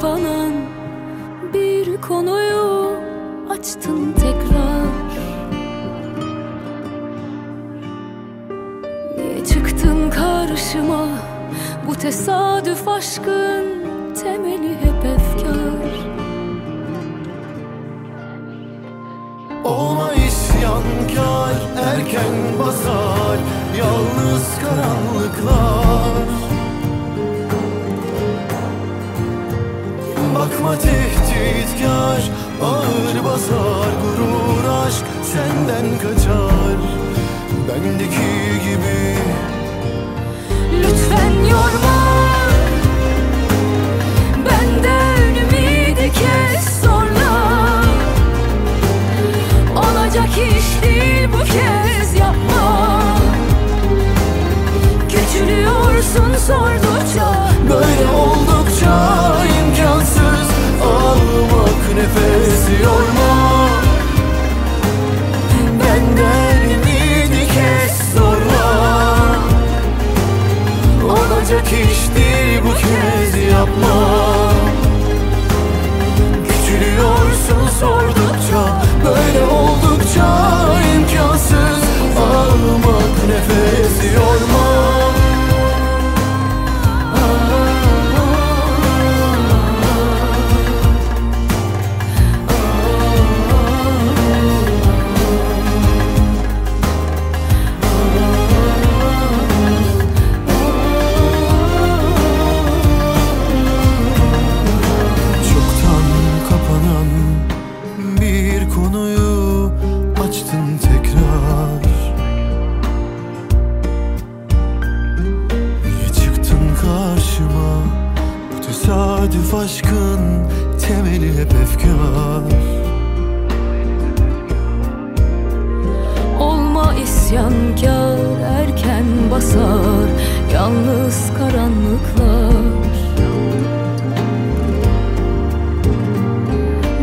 kapanan bir konuyu açtın tekrar. Niye çıktın karşıma? Bu tesadüf aşkın temeli hep efkar. Olma isyankar erken basar Yalnız karanlıklar kaçar Bendeki gibi. Lütfen yorma Çoktan kapanan bir konuyu açtın tesadüf aşkın temeli hep efkar. Olma isyankar erken basar Yalnız karanlıklar.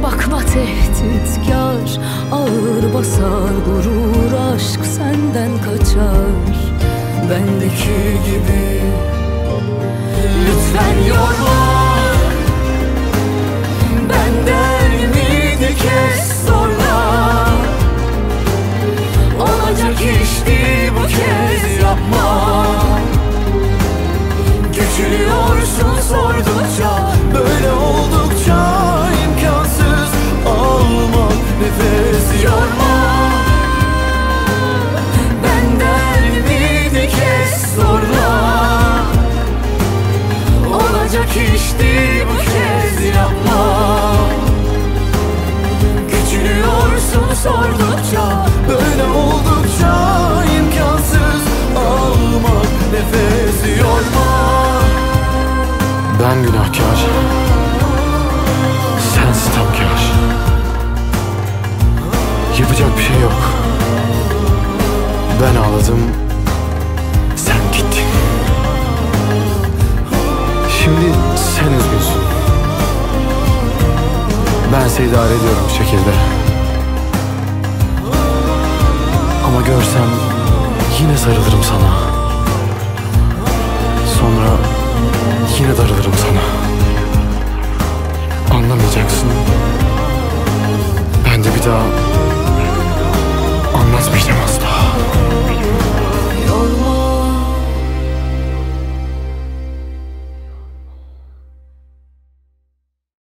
Bakma tehditkar Ağır basar gurur aşk senden kaçar. Bendeki gibi sordukça Böyle oldukça imkansız. Almak nefes yorma Ben günahkar. Sen sitemkar Yapacak bir şey yok. Ben ağladım. Sen gittin. Şimdi sen üzgünsün. Bense idare ediyorum bu şekilde Ama görsem Yine sarılırım sana Sonra Yine darılırım sana.